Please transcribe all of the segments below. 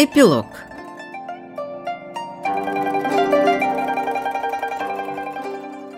Эпилог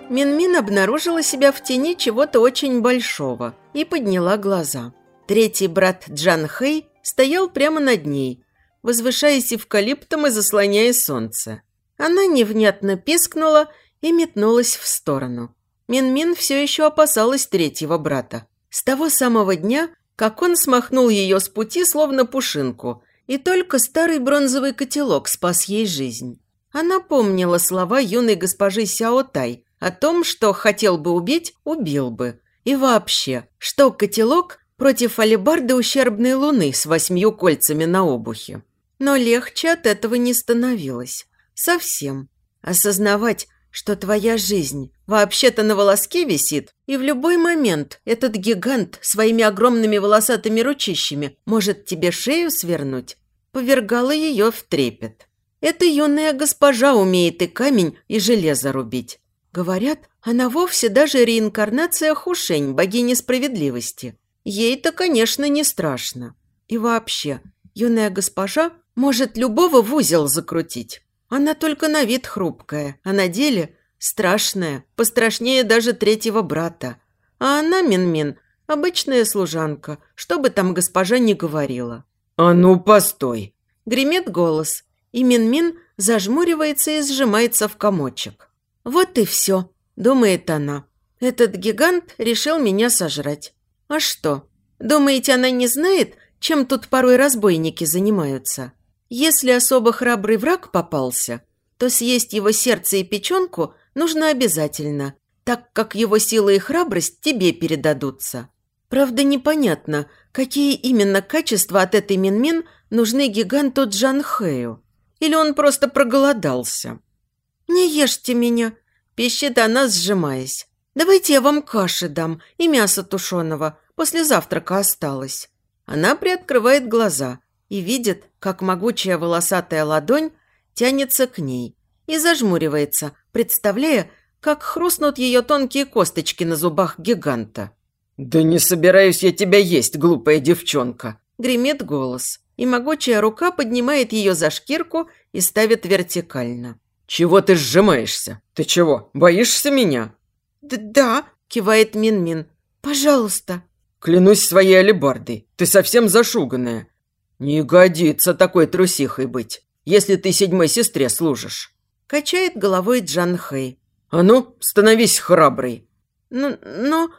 Минмин обнаружила себя в тени чего-то очень большого и подняла глаза. Третий брат Джан Хэй стоял прямо над ней, возвышаясь эвкалиптом и заслоняя солнце. Она невнятно пискнула и метнулась в сторону. Минмин -мин все еще опасалась третьего брата. С того самого дня, как он смахнул ее с пути, словно пушинку, и только старый бронзовый котелок спас ей жизнь. Она помнила слова юной госпожи Сяо Тай о том, что хотел бы убить, убил бы. И вообще, что котелок против алебарды ущербной луны с восьмью кольцами на обухе. Но легче от этого не становилось. Совсем. Осознавать, что твоя жизнь вообще-то на волоске висит, и в любой момент этот гигант своими огромными волосатыми ручищами может тебе шею свернуть, повергало ее в трепет. Эта юная госпожа умеет и камень, и железо рубить. Говорят, она вовсе даже реинкарнация Хушень, богини справедливости. Ей-то, конечно, не страшно. И вообще, юная госпожа может любого в узел закрутить. Она только на вид хрупкая, а на деле страшная, пострашнее даже третьего брата. А она, Мин-Мин, обычная служанка, что бы там госпожа ни говорила. «А ну, постой!» Гремит голос, и Мин-Мин зажмуривается и сжимается в комочек. «Вот и все», – думает она. «Этот гигант решил меня сожрать. А что? Думаете, она не знает, чем тут порой разбойники занимаются? Если особо храбрый враг попался, то съесть его сердце и печенку нужно обязательно, так как его сила и храбрость тебе передадутся. Правда, непонятно, какие именно качества от этой Минмин нужны гиганту Джанхэю. Или он просто проголодался. «Не ешьте меня!» – пищит она, сжимаясь. «Давайте я вам каши дам и мясо тушеного. После завтрака осталось». Она приоткрывает глаза и видит, как могучая волосатая ладонь тянется к ней и зажмуривается, представляя, как хрустнут ее тонкие косточки на зубах гиганта. «Да не собираюсь я тебя есть, глупая девчонка!» Гремит голос, и могучая рука поднимает ее за шкирку и ставит вертикально. «Чего ты сжимаешься? Ты чего, боишься меня?» Д «Да», – кивает Мин-Мин. «Пожалуйста». «Клянусь своей алебардой, ты совсем зашуганная. Не годится такой трусихой быть, если ты седьмой сестре служишь». Качает головой Джан Хэй. «А ну, становись храброй». «Ну, но...»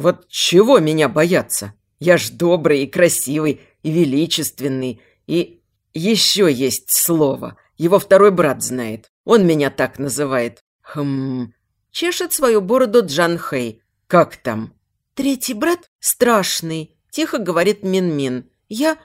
Вот чего меня бояться? Я ж добрый и красивый, и величественный, и... Еще есть слово. Его второй брат знает. Он меня так называет. Хм... Чешет свою бороду Джан Хэй. Как там? Третий брат страшный, тихо говорит Мин-Мин. Я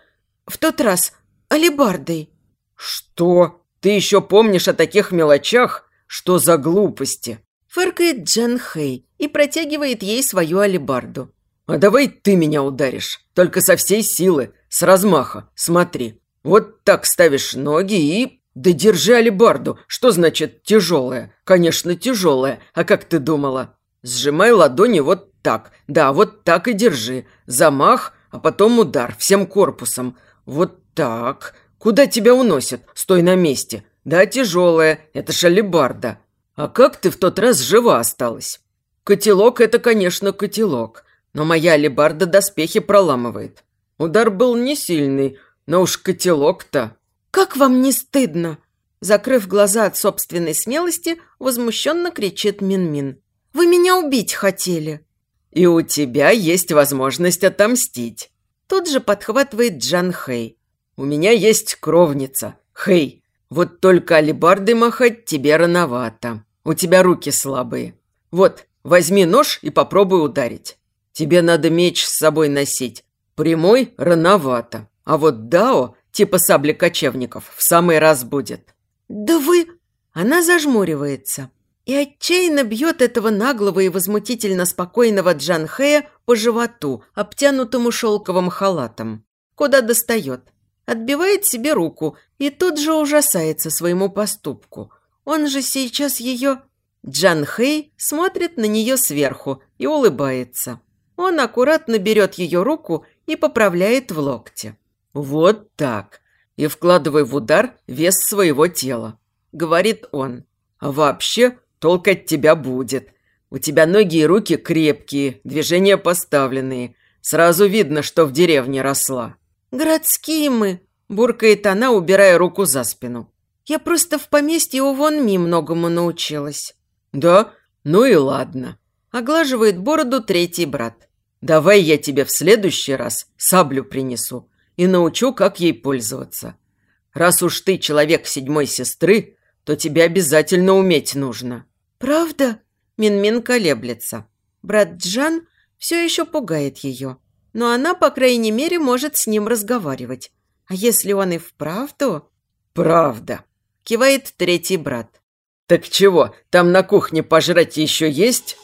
в тот раз алибардой. Что? Ты еще помнишь о таких мелочах? Что за глупости? Фыркает Джан Хэй и протягивает ей свою алебарду. «А давай ты меня ударишь, только со всей силы, с размаха, смотри. Вот так ставишь ноги и... Да держи алебарду, что значит тяжелая? Конечно, тяжелая, а как ты думала? Сжимай ладони вот так, да, вот так и держи. Замах, а потом удар, всем корпусом. Вот так. Куда тебя уносят? Стой на месте. Да, тяжелая, это ж алебарда. А как ты в тот раз жива осталась? Котелок – это, конечно, котелок, но моя алебарда доспехи проламывает. Удар был не сильный, но уж котелок-то... «Как вам не стыдно?» Закрыв глаза от собственной смелости, возмущенно кричит Мин-Мин. «Вы меня убить хотели!» «И у тебя есть возможность отомстить!» Тут же подхватывает Джан Хэй. «У меня есть кровница, Хэй. Вот только алебарды махать тебе рановато. У тебя руки слабые. Вот, возьми нож и попробуй ударить. Тебе надо меч с собой носить. Прямой рановато. А вот дао, типа сабли кочевников, в самый раз будет. Да вы... Она зажмуривается и отчаянно бьет этого наглого и возмутительно спокойного Джанхея по животу, обтянутому шелковым халатом. Куда достает. Отбивает себе руку и тут же ужасается своему поступку. Он же сейчас ее... Джан Хэй смотрит на нее сверху и улыбается. Он аккуратно берет ее руку и поправляет в локте. «Вот так. и вкладывай в удар вес своего тела», – говорит он. «А вообще толк от тебя будет. У тебя ноги и руки крепкие, движения поставленные. Сразу видно, что в деревне росла». «Городские мы», – буркает она, убирая руку за спину. «Я просто в поместье у Вон Ми многому научилась». «Да? Ну и ладно», – оглаживает бороду третий брат. «Давай я тебе в следующий раз саблю принесу и научу, как ей пользоваться. Раз уж ты человек седьмой сестры, то тебе обязательно уметь нужно». «Правда?» – Минмин колеблется. Брат Джан все еще пугает ее, но она, по крайней мере, может с ним разговаривать. А если он и вправду... «Правда», – кивает третий брат. «Так чего, там на кухне пожрать еще есть?»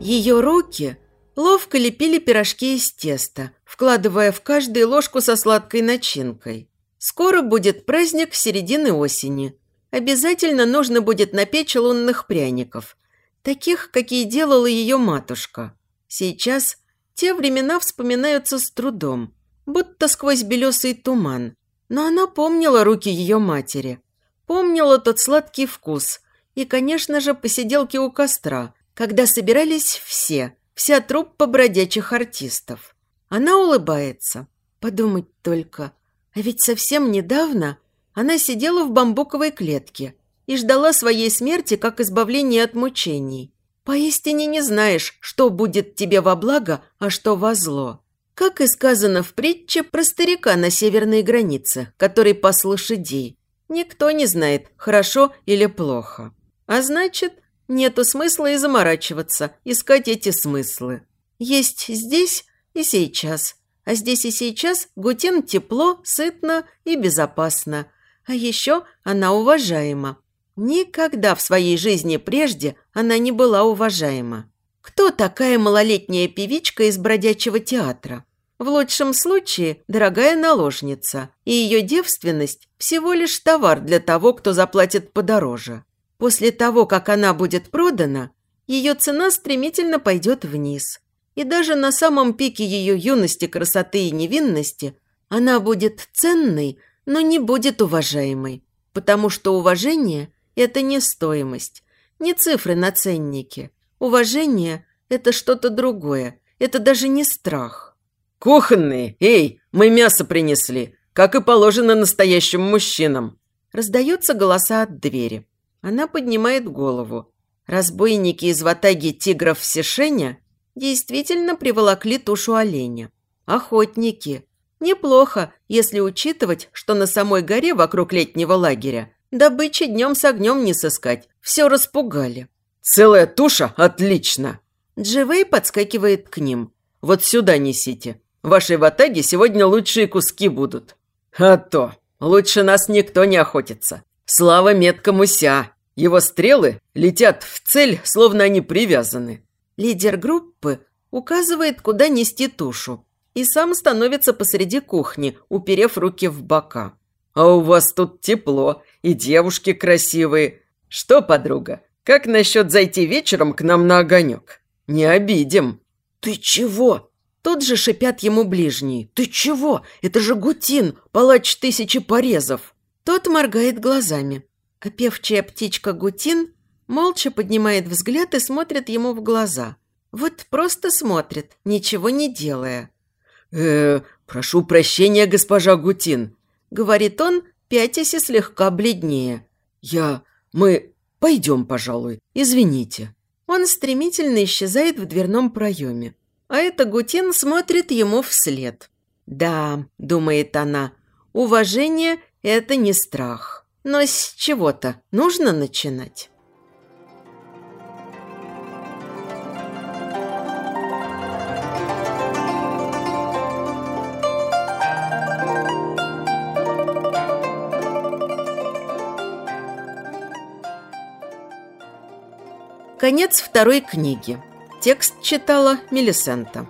Ее руки ловко лепили пирожки из теста, вкладывая в каждую ложку со сладкой начинкой. Скоро будет праздник середины осени. Обязательно нужно будет напечь лунных пряников, таких, какие делала ее матушка. Сейчас те времена вспоминаются с трудом, будто сквозь белесый туман. Но она помнила руки ее матери, помнила тот сладкий вкус и, конечно же, посиделки у костра, когда собирались все, вся труппа бродячих артистов. Она улыбается. Подумать только. А ведь совсем недавно она сидела в бамбуковой клетке и ждала своей смерти как избавления от мучений. Поистине не знаешь, что будет тебе во благо, а что во зло. Как и сказано в притче про старика на северной границе, который пас лошадей. Никто не знает, хорошо или плохо. А значит, Нету смысла и заморачиваться, искать эти смыслы. Есть здесь и сейчас. А здесь и сейчас Гутин тепло, сытно и безопасно. А еще она уважаема. Никогда в своей жизни прежде она не была уважаема. Кто такая малолетняя певичка из бродячего театра? В лучшем случае дорогая наложница, и ее девственность всего лишь товар для того, кто заплатит подороже. После того, как она будет продана, ее цена стремительно пойдет вниз. И даже на самом пике ее юности, красоты и невинности она будет ценной, но не будет уважаемой. Потому что уважение – это не стоимость, не цифры на ценнике. Уважение – это что-то другое, это даже не страх. «Кухонные! Эй, мы мясо принесли, как и положено настоящим мужчинам!» Раздаются голоса от двери. Она поднимает голову. Разбойники из ватаги тигров Сишеня действительно приволокли тушу оленя. Охотники. Неплохо, если учитывать, что на самой горе вокруг летнего лагеря добычи днем с огнем не сыскать. Все распугали. «Целая туша? Отлично!» Дживей подскакивает к ним. «Вот сюда несите. В вашей ватаге сегодня лучшие куски будут». «А то! Лучше нас никто не охотится. Слава меткому ся!» Его стрелы летят в цель, словно они привязаны. Лидер группы указывает, куда нести тушу, и сам становится посреди кухни, уперев руки в бока. «А у вас тут тепло, и девушки красивые. Что, подруга, как насчет зайти вечером к нам на огонек? Не обидим». «Ты чего?» Тут же шипят ему ближние. «Ты чего? Это же Гутин, палач тысячи порезов!» Тот моргает глазами. А певчая птичка Гутин молча поднимает взгляд и смотрит ему в глаза. Вот просто смотрит, ничего не делая. Э прошу прощения, госпожа Гутин», — говорит он, пятясь и слегка бледнее. «Я... мы... пойдем, пожалуй, извините». Он стремительно исчезает в дверном проеме. А эта Гутин смотрит ему вслед. «Да», — думает она, — «уважение — это не страх». Но с чего-то нужно начинать. Конец второй книги. Текст читала Мелисента.